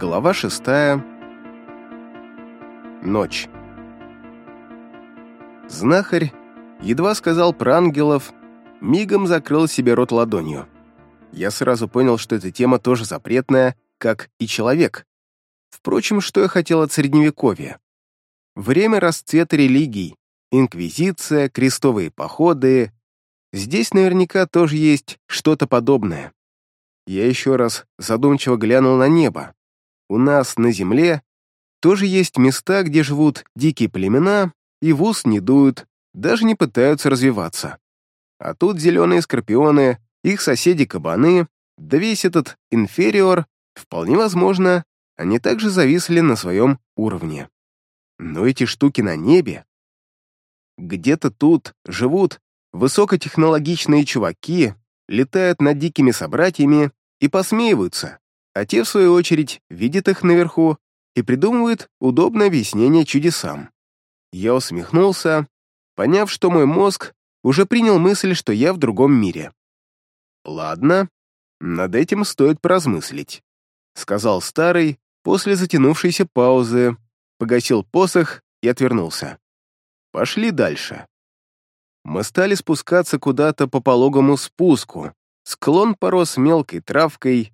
Глава шестая. Ночь. Знахарь едва сказал про ангелов, мигом закрыл себе рот ладонью. Я сразу понял, что эта тема тоже запретная, как и человек. Впрочем, что я хотел от Средневековья? Время расцвета религий, инквизиция, крестовые походы. Здесь наверняка тоже есть что-то подобное. Я еще раз задумчиво глянул на небо. У нас на Земле тоже есть места, где живут дикие племена, и в ус не дуют, даже не пытаются развиваться. А тут зеленые скорпионы, их соседи-кабаны, да весь этот инфериор, вполне возможно, они также зависли на своем уровне. Но эти штуки на небе... Где-то тут живут высокотехнологичные чуваки, летают над дикими собратьями и посмеиваются а те, в свою очередь, видят их наверху и придумывают удобное объяснение чудесам. Я усмехнулся, поняв, что мой мозг уже принял мысль, что я в другом мире. «Ладно, над этим стоит поразмыслить», — сказал старый после затянувшейся паузы, погасил посох и отвернулся. «Пошли дальше». Мы стали спускаться куда-то по пологому спуску. Склон порос мелкой травкой,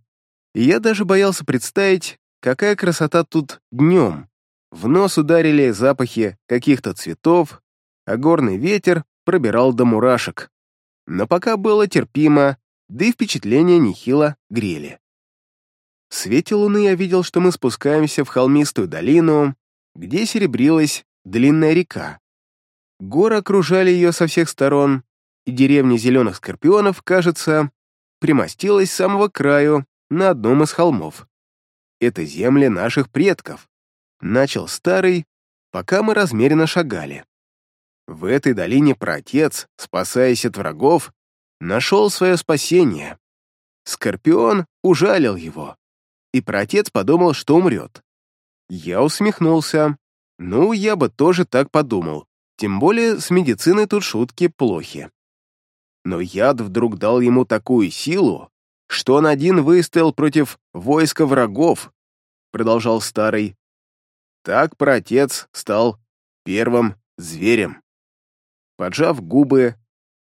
и я даже боялся представить, какая красота тут днем. В нос ударили запахи каких-то цветов, а горный ветер пробирал до мурашек. Но пока было терпимо, да и впечатления нехило грели. В свете луны я видел, что мы спускаемся в холмистую долину, где серебрилась длинная река. Горы окружали ее со всех сторон, и деревня зеленых скорпионов, кажется, примостилась с самого краю на одном из холмов. Это земли наших предков. Начал старый, пока мы размеренно шагали. В этой долине протец, спасаясь от врагов, нашел свое спасение. Скорпион ужалил его, и протец подумал, что умрет. Я усмехнулся. Ну, я бы тоже так подумал. Тем более с медициной тут шутки плохи. Но яд вдруг дал ему такую силу, что он один выстоял против войска врагов, продолжал старый. Так протец стал первым зверем. Поджав губы,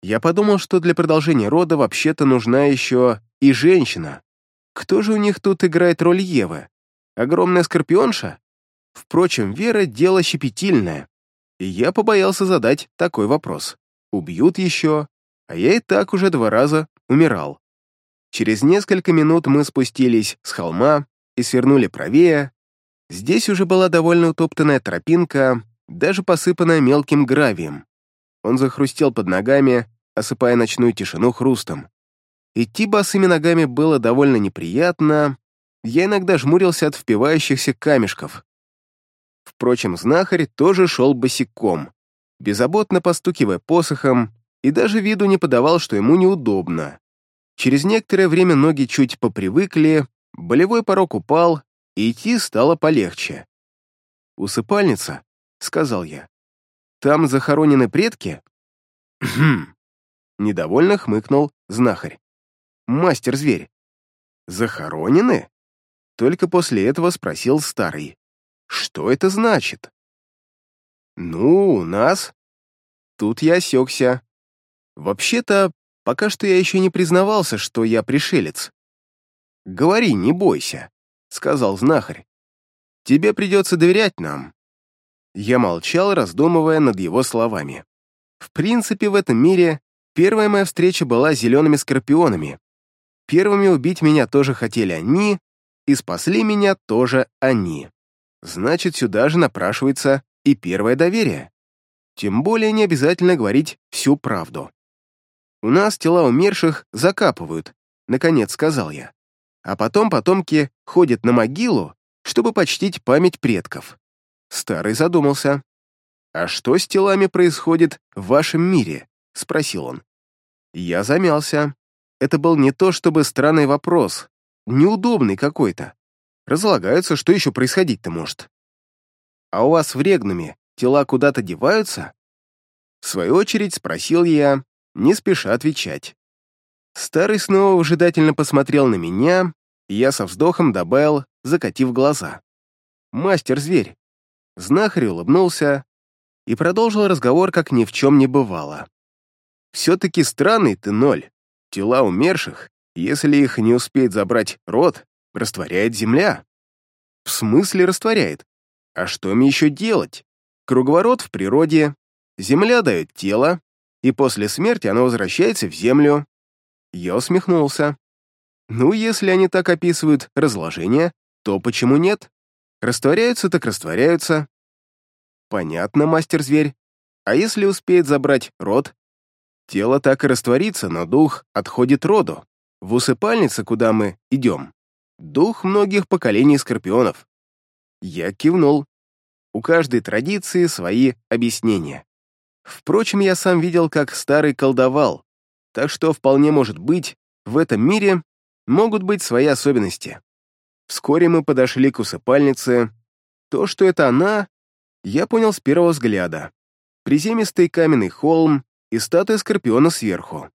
я подумал, что для продолжения рода вообще-то нужна еще и женщина. Кто же у них тут играет роль Евы? Огромная скорпионша? Впрочем, Вера — дело щепетильное, и я побоялся задать такой вопрос. Убьют еще, а я и так уже два раза умирал. Через несколько минут мы спустились с холма и свернули правее. Здесь уже была довольно утоптанная тропинка, даже посыпанная мелким гравием. Он захрустел под ногами, осыпая ночную тишину хрустом. Идти босыми ногами было довольно неприятно, я иногда жмурился от впивающихся камешков. Впрочем, знахарь тоже шел босиком, беззаботно постукивая посохом, и даже виду не подавал, что ему неудобно. Через некоторое время ноги чуть попривыкли, болевой порог упал, и идти стало полегче. «Усыпальница», — сказал я. «Там захоронены предки?» «Хм», — недовольно хмыкнул знахарь. «Мастер-зверь». «Захоронены?» Только после этого спросил старый. «Что это значит?» «Ну, у нас...» Тут я осекся. Вообще-то, Пока что я еще не признавался, что я пришелец. «Говори, не бойся», — сказал знахарь. «Тебе придется доверять нам». Я молчал, раздумывая над его словами. В принципе, в этом мире первая моя встреча была с зелеными скорпионами. Первыми убить меня тоже хотели они, и спасли меня тоже они. Значит, сюда же напрашивается и первое доверие. Тем более не обязательно говорить всю правду. «У нас тела умерших закапывают», — наконец сказал я. «А потом потомки ходят на могилу, чтобы почтить память предков». Старый задумался. «А что с телами происходит в вашем мире?» — спросил он. Я замялся. Это был не то чтобы странный вопрос, неудобный какой-то. Разлагаются, что еще происходить-то может. «А у вас в Регнуме тела куда-то деваются?» В свою очередь спросил я, не спеша отвечать. Старый снова выжидательно посмотрел на меня, и я со вздохом добавил, закатив глаза. «Мастер-зверь!» Знахарь улыбнулся и продолжил разговор, как ни в чем не бывало. «Все-таки странный ты ноль. Тела умерших, если их не успеет забрать рот, растворяет земля». «В смысле растворяет? А что мне еще делать? Круговорот в природе, земля дает тело, и после смерти оно возвращается в землю». Я усмехнулся. «Ну, если они так описывают разложение, то почему нет? Растворяются так растворяются». «Понятно, мастер-зверь. А если успеет забрать род?» «Тело так и растворится, но дух отходит роду. В усыпальнице, куда мы идем, дух многих поколений скорпионов». Я кивнул. У каждой традиции свои объяснения. Впрочем, я сам видел, как старый колдовал, так что вполне может быть, в этом мире могут быть свои особенности. Вскоре мы подошли к усыпальнице. То, что это она, я понял с первого взгляда. Приземистый каменный холм и статуя скорпиона сверху.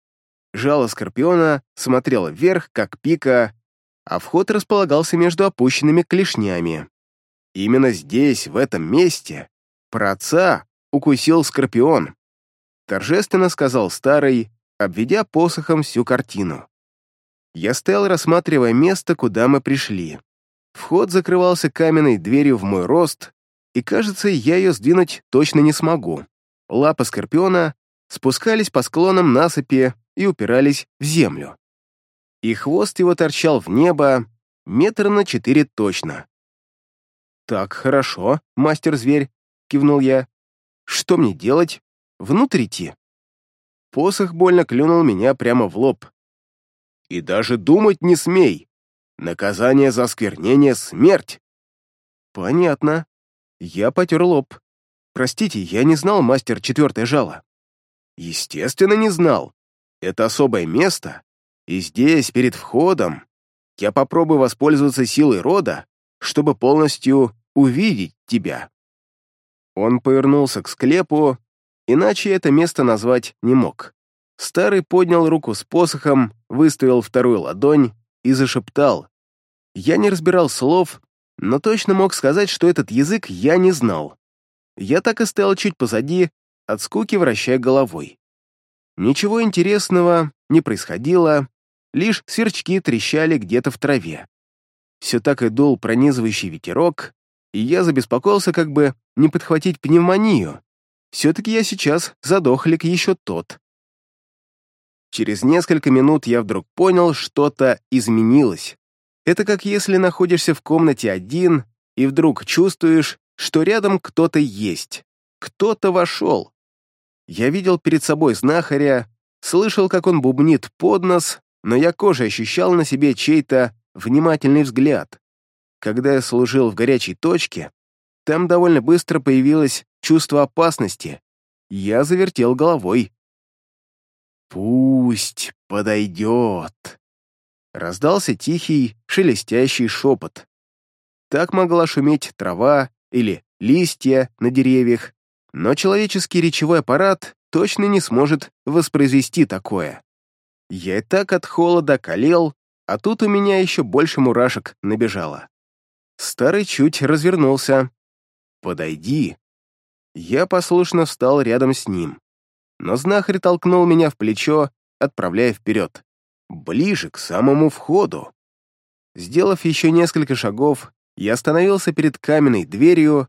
Жало скорпиона смотрело вверх, как пика, а вход располагался между опущенными клешнями. Именно здесь, в этом месте, про отца укусил скорпион», — торжественно сказал старый, обведя посохом всю картину. Я стоял, рассматривая место, куда мы пришли. Вход закрывался каменной дверью в мой рост, и, кажется, я ее сдвинуть точно не смогу. Лапы скорпиона спускались по склонам насыпи и упирались в землю. И хвост его торчал в небо метр на четыре точно. «Так, хорошо, мастер-зверь», — кивнул я. Что мне делать? Внутрь идти? Посох больно клюнул меня прямо в лоб. И даже думать не смей. Наказание за осквернение — смерть. Понятно. Я потер лоб. Простите, я не знал мастер четвертое жало. Естественно, не знал. Это особое место. И здесь, перед входом, я попробую воспользоваться силой рода, чтобы полностью увидеть тебя. Он повернулся к склепу, иначе это место назвать не мог. Старый поднял руку с посохом, выставил вторую ладонь и зашептал. Я не разбирал слов, но точно мог сказать, что этот язык я не знал. Я так и стоял чуть позади, от скуки вращая головой. Ничего интересного не происходило, лишь сверчки трещали где-то в траве. Все так и дул пронизывающий ветерок, и я забеспокоился, как бы не подхватить пневмонию. Все-таки я сейчас задохлик еще тот. Через несколько минут я вдруг понял, что-то изменилось. Это как если находишься в комнате один и вдруг чувствуешь, что рядом кто-то есть. Кто-то вошел. Я видел перед собой знахаря, слышал, как он бубнит под нос, но я кожей ощущал на себе чей-то внимательный взгляд. Когда я служил в горячей точке, там довольно быстро появилось чувство опасности. Я завертел головой. «Пусть подойдет!» Раздался тихий, шелестящий шепот. Так могла шуметь трава или листья на деревьях, но человеческий речевой аппарат точно не сможет воспроизвести такое. Я и так от холода калел, а тут у меня еще больше мурашек набежало. Старый чуть развернулся. «Подойди». Я послушно встал рядом с ним. Но знахарь толкнул меня в плечо, отправляя вперед. Ближе к самому входу. Сделав еще несколько шагов, я остановился перед каменной дверью.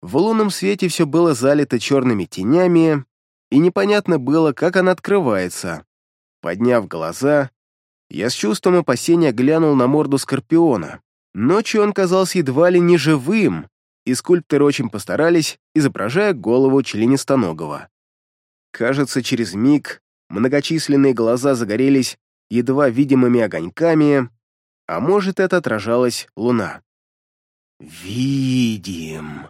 В лунном свете все было залито черными тенями, и непонятно было, как она открывается. Подняв глаза, я с чувством опасения глянул на морду Скорпиона. Ночью он казался едва ли не живым, и скульпторы очень постарались, изображая голову членистоногого. Кажется, через миг многочисленные глаза загорелись едва видимыми огоньками, а может, это отражалась луна. «Видим!»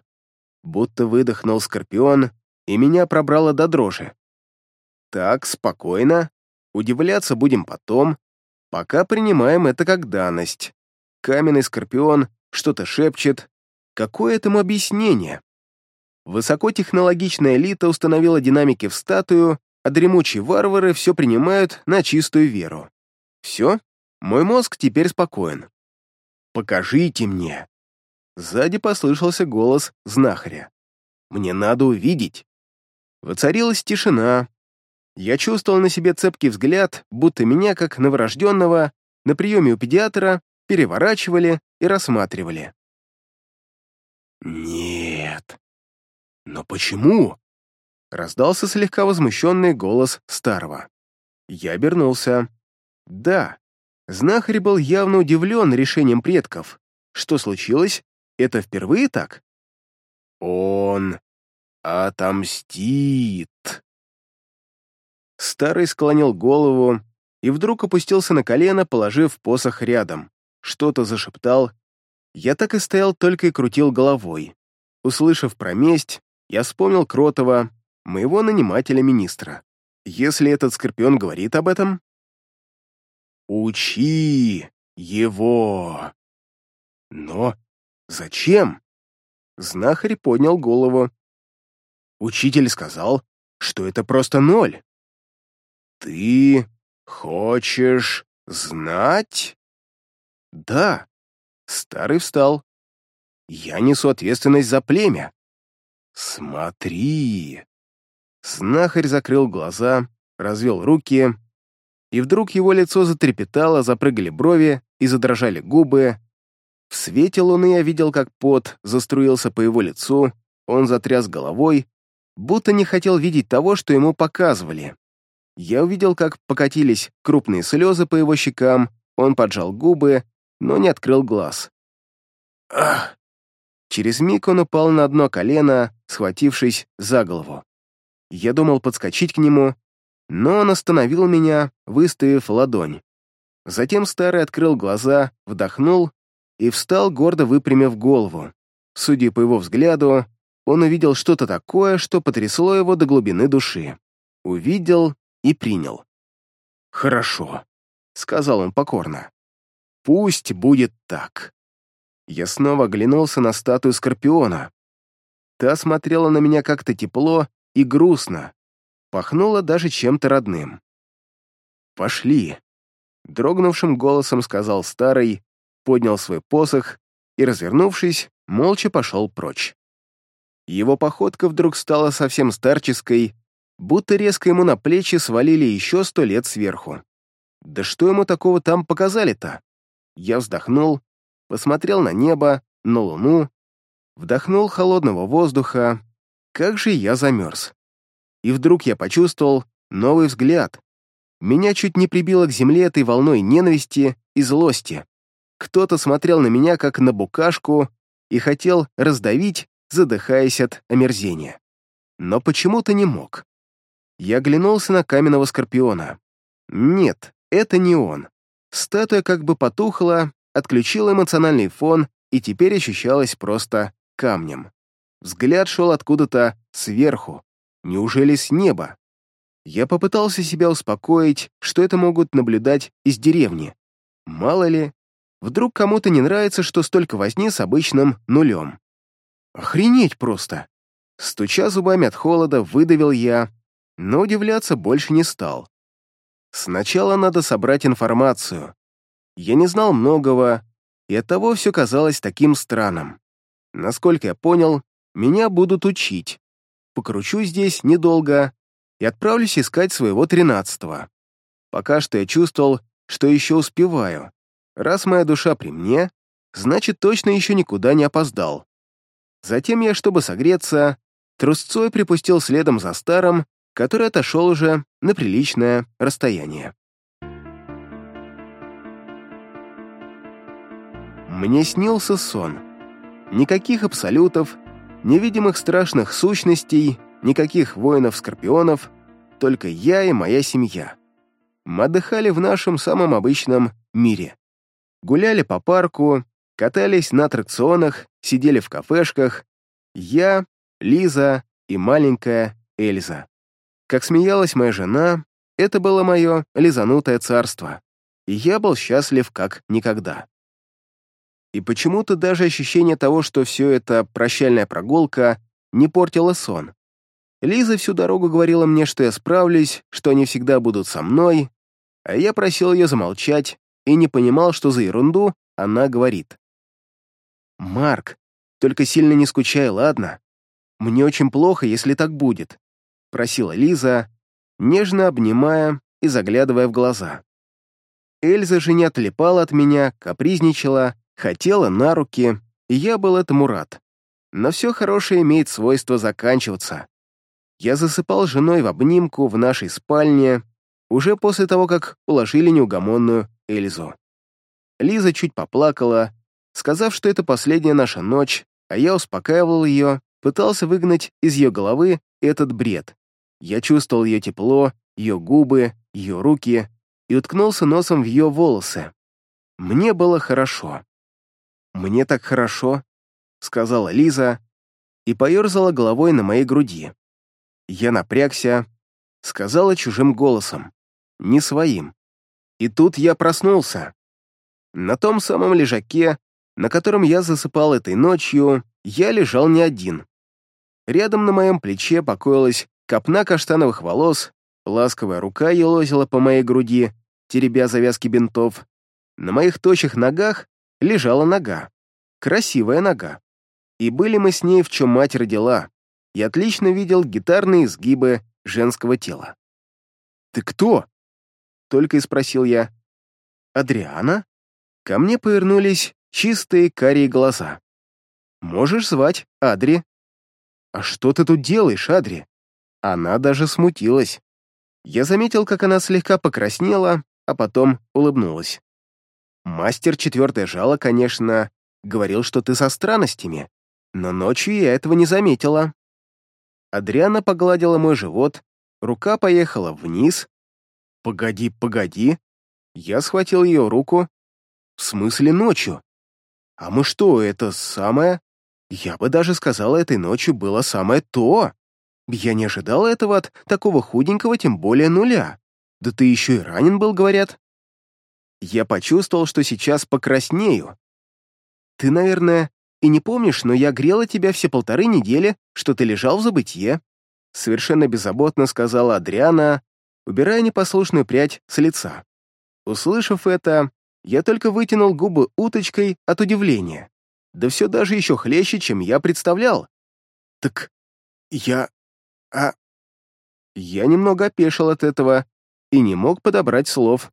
Будто выдохнул Скорпион, и меня пробрало до дрожи. «Так, спокойно. Удивляться будем потом, пока принимаем это как данность. Каменный скорпион что-то шепчет. Какое этому объяснение? Высокотехнологичная элита установила динамики в статую, а дремучие варвары все принимают на чистую веру. Все, мой мозг теперь спокоен. «Покажите мне!» Сзади послышался голос знахаря. «Мне надо увидеть!» Воцарилась тишина. Я чувствовал на себе цепкий взгляд, будто меня, как новорожденного, на приеме у педиатра переворачивали и рассматривали. «Нет! Но почему?» — раздался слегка возмущенный голос старого. Я обернулся. «Да, знахарь был явно удивлен решением предков. Что случилось? Это впервые так?» «Он отомстит!» Старый склонил голову и вдруг опустился на колено, положив посох рядом что-то зашептал. Я так и стоял, только и крутил головой. Услышав про месть, я вспомнил Кротова, моего нанимателя-министра. Если этот Скорпион говорит об этом... «Учи его!» «Но зачем?» Знахарь поднял голову. «Учитель сказал, что это просто ноль». «Ты хочешь знать?» Да. Старый встал. Я несу ответственность за племя. Смотри. Снахарь закрыл глаза, развел руки, и вдруг его лицо затрепетало, запрыгали брови и задрожали губы. В свете луны я видел, как пот заструился по его лицу, он затряс головой, будто не хотел видеть того, что ему показывали. Я увидел, как покатились крупные слезы по его щекам, он поджал губы но не открыл глаз. «Ах!» Через миг он упал на одно колено, схватившись за голову. Я думал подскочить к нему, но он остановил меня, выставив ладонь. Затем старый открыл глаза, вдохнул и встал, гордо выпрямив голову. Судя по его взгляду, он увидел что-то такое, что потрясло его до глубины души. Увидел и принял. «Хорошо», — сказал он покорно. Пусть будет так. Я снова оглянулся на статую Скорпиона. Та смотрела на меня как-то тепло и грустно. Пахнула даже чем-то родным. «Пошли!» — дрогнувшим голосом сказал старый, поднял свой посох и, развернувшись, молча пошел прочь. Его походка вдруг стала совсем старческой, будто резко ему на плечи свалили еще сто лет сверху. Да что ему такого там показали-то? Я вздохнул, посмотрел на небо, на луну, вдохнул холодного воздуха. Как же я замерз. И вдруг я почувствовал новый взгляд. Меня чуть не прибило к земле этой волной ненависти и злости. Кто-то смотрел на меня, как на букашку, и хотел раздавить, задыхаясь от омерзения. Но почему-то не мог. Я оглянулся на каменного скорпиона. Нет, это не он. Статуя как бы потухла, отключила эмоциональный фон и теперь ощущалась просто камнем. Взгляд шел откуда-то сверху. Неужели с неба? Я попытался себя успокоить, что это могут наблюдать из деревни. Мало ли, вдруг кому-то не нравится, что столько возни с обычным нулем. Охренеть просто! Стуча зубами от холода, выдавил я, но удивляться больше не стал. Сначала надо собрать информацию. Я не знал многого, и оттого все казалось таким странным. Насколько я понял, меня будут учить. Покручу здесь недолго и отправлюсь искать своего тринадцатого. Пока что я чувствовал, что еще успеваю. Раз моя душа при мне, значит, точно еще никуда не опоздал. Затем я, чтобы согреться, трусцой припустил следом за старым который отошел уже на приличное расстояние. Мне снился сон. Никаких абсолютов, невидимых страшных сущностей, никаких воинов-скорпионов, только я и моя семья. Мы отдыхали в нашем самом обычном мире. Гуляли по парку, катались на аттракционах, сидели в кафешках. Я, Лиза и маленькая Эльза. Как смеялась моя жена, это было мое лизанутое царство, и я был счастлив как никогда. И почему-то даже ощущение того, что все это прощальная прогулка, не портило сон. Лиза всю дорогу говорила мне, что я справлюсь, что они всегда будут со мной, а я просил ее замолчать и не понимал, что за ерунду она говорит. «Марк, только сильно не скучай, ладно? Мне очень плохо, если так будет. — просила Лиза, нежно обнимая и заглядывая в глаза. Эльза же не отлипала от меня, капризничала, хотела на руки, и я был этому рад. Но все хорошее имеет свойство заканчиваться. Я засыпал женой в обнимку в нашей спальне уже после того, как уложили неугомонную Эльзу. Лиза чуть поплакала, сказав, что это последняя наша ночь, а я успокаивал ее, пытался выгнать из ее головы этот бред. Я чувствовал ее тепло, ее губы, ее руки и уткнулся носом в ее волосы. Мне было хорошо. «Мне так хорошо», — сказала Лиза и поерзала головой на моей груди. Я напрягся, сказала чужим голосом, не своим. И тут я проснулся. На том самом лежаке, на котором я засыпал этой ночью, я лежал не один. Рядом на моем плече покоилась Копна каштановых волос, ласковая рука елозила по моей груди, теребя завязки бинтов. На моих тощих ногах лежала нога. Красивая нога. И были мы с ней, в чем мать родила. Я отлично видел гитарные изгибы женского тела. «Ты кто?» — только и спросил я. «Адриана?» Ко мне повернулись чистые карие глаза. «Можешь звать Адри». «А что ты тут делаешь, Адри?» Она даже смутилась. Я заметил, как она слегка покраснела, а потом улыбнулась. Мастер четвертое жало, конечно, говорил, что ты со странностями, но ночью я этого не заметила. Адриана погладила мой живот, рука поехала вниз. «Погоди, погоди!» Я схватил ее руку. «В смысле ночью? А мы что, это самое?» Я бы даже сказала, этой ночью было самое то. Я не ожидала этого от такого худенького, тем более нуля. Да ты еще и ранен был, говорят. Я почувствовал, что сейчас покраснею. Ты, наверное, и не помнишь, но я грела тебя все полторы недели, что ты лежал в забытье. Совершенно беззаботно сказала Адриана, убирая непослушную прядь с лица. Услышав это, я только вытянул губы уточкой от удивления. Да все даже еще хлеще, чем я представлял. Так я а...» Я немного опешил от этого и не мог подобрать слов.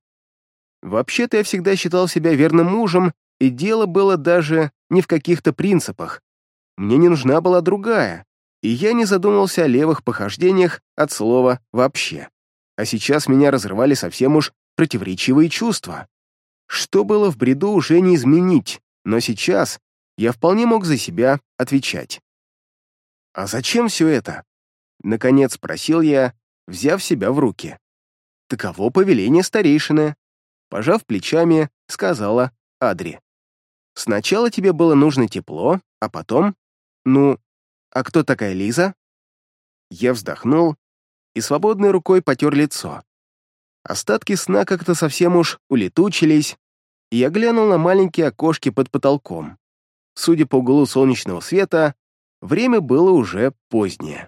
Вообще-то я всегда считал себя верным мужем, и дело было даже не в каких-то принципах. Мне не нужна была другая, и я не задумывался о левых похождениях от слова «вообще». А сейчас меня разрывали совсем уж противоречивые чувства. Что было в бреду, уже не изменить, но сейчас я вполне мог за себя отвечать. «А зачем все это?» Наконец спросил я, взяв себя в руки. Таково повеление старейшины. Пожав плечами, сказала Адри. Сначала тебе было нужно тепло, а потом... Ну, а кто такая Лиза? Я вздохнул и свободной рукой потер лицо. Остатки сна как-то совсем уж улетучились, и я глянул на маленькие окошки под потолком. Судя по углу солнечного света, время было уже позднее.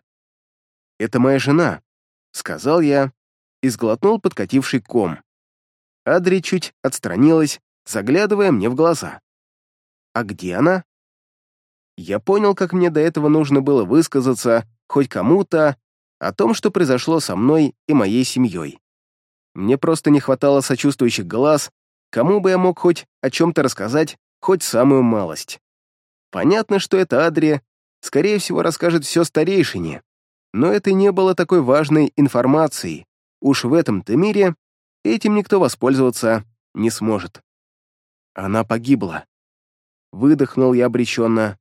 «Это моя жена», — сказал я и сглотнул подкативший ком. Адри чуть отстранилась, заглядывая мне в глаза. «А где она?» Я понял, как мне до этого нужно было высказаться хоть кому-то о том, что произошло со мной и моей семьей. Мне просто не хватало сочувствующих глаз, кому бы я мог хоть о чем-то рассказать, хоть самую малость. Понятно, что это Адри, скорее всего, расскажет все старейшине, но это не было такой важной информацией. Уж в этом-то мире этим никто воспользоваться не сможет. Она погибла. Выдохнул я обреченно.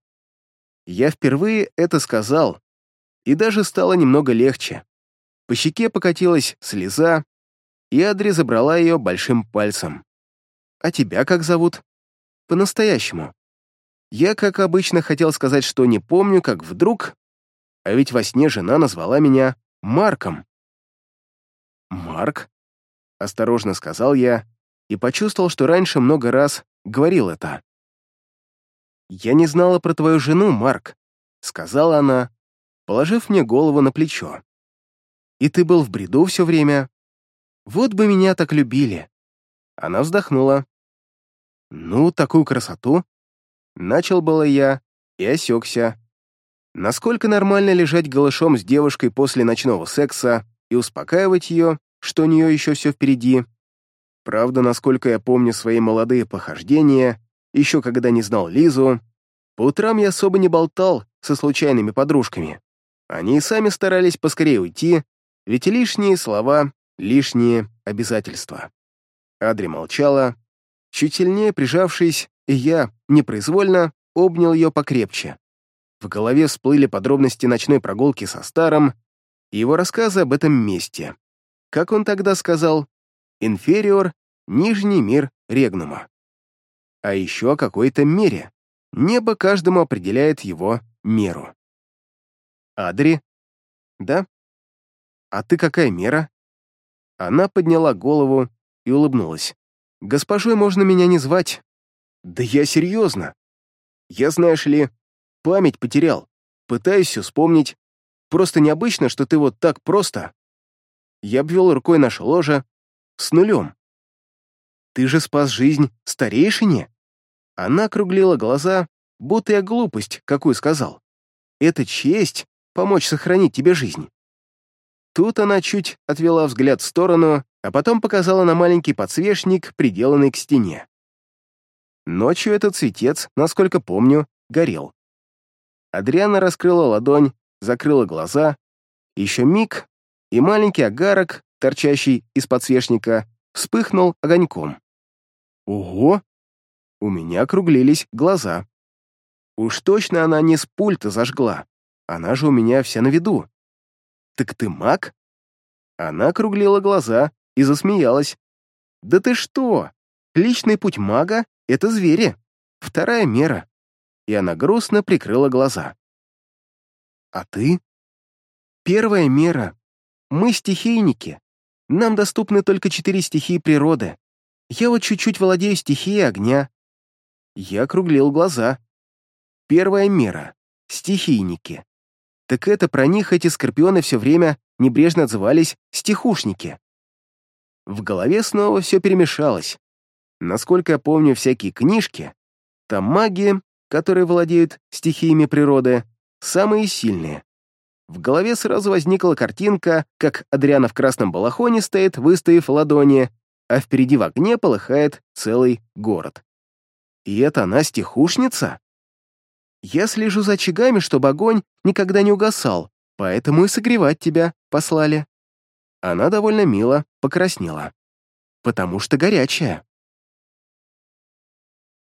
Я впервые это сказал, и даже стало немного легче. По щеке покатилась слеза, и Адри забрала ее большим пальцем. «А тебя как зовут?» «По-настоящему». Я, как обычно, хотел сказать, что не помню, как вдруг а ведь во сне жена назвала меня Марком. «Марк?» — осторожно сказал я и почувствовал, что раньше много раз говорил это. «Я не знала про твою жену, Марк», — сказала она, положив мне голову на плечо. «И ты был в бреду все время. Вот бы меня так любили». Она вздохнула. «Ну, такую красоту!» Начал было я и осекся, Насколько нормально лежать голышом с девушкой после ночного секса и успокаивать ее, что у нее еще все впереди. Правда, насколько я помню свои молодые похождения, еще когда не знал Лизу, по утрам я особо не болтал со случайными подружками. Они и сами старались поскорее уйти, ведь лишние слова, лишние обязательства. Адри молчала, чуть сильнее прижавшись, и я, непроизвольно, обнял ее покрепче. В голове всплыли подробности ночной прогулки со старым и его рассказы об этом месте. Как он тогда сказал? «Инфериор — нижний мир Регнума». А еще о какой-то мере. Небо каждому определяет его меру. «Адри?» «Да?» «А ты какая мера?» Она подняла голову и улыбнулась. «Госпожой можно меня не звать». «Да я серьезно. Я, знаешь ли, Память потерял. Пытаюсь все вспомнить. Просто необычно, что ты вот так просто. Я обвел рукой наше ложе с нулем. Ты же спас жизнь старейшине? Она округлила глаза, будто я глупость, какую сказал. Это честь помочь сохранить тебе жизнь. Тут она чуть отвела взгляд в сторону, а потом показала на маленький подсвечник, приделанный к стене. Ночью этот цветец, насколько помню, горел. Адриана раскрыла ладонь, закрыла глаза. Еще миг, и маленький агарок, торчащий из подсвечника, вспыхнул огоньком. «Ого!» У меня округлились глаза. Уж точно она не с пульта зажгла. Она же у меня вся на виду. «Так ты маг?» Она округлила глаза и засмеялась. «Да ты что? Личный путь мага — это звери. Вторая мера и она грустно прикрыла глаза. «А ты?» «Первая мера. Мы стихийники. Нам доступны только четыре стихии природы. Я вот чуть-чуть владею стихией огня». Я округлил глаза. «Первая мера. Стихийники. Так это про них эти скорпионы все время небрежно отзывались «стихушники». В голове снова все перемешалось. Насколько я помню всякие книжки, там магия которые владеют стихиями природы, самые сильные. В голове сразу возникла картинка, как Адриана в красном балахоне стоит, выставив ладони, а впереди в огне полыхает целый город. И это она стихушница? Я слежу за очагами, чтобы огонь никогда не угасал, поэтому и согревать тебя послали. Она довольно мило покраснела. Потому что горячая.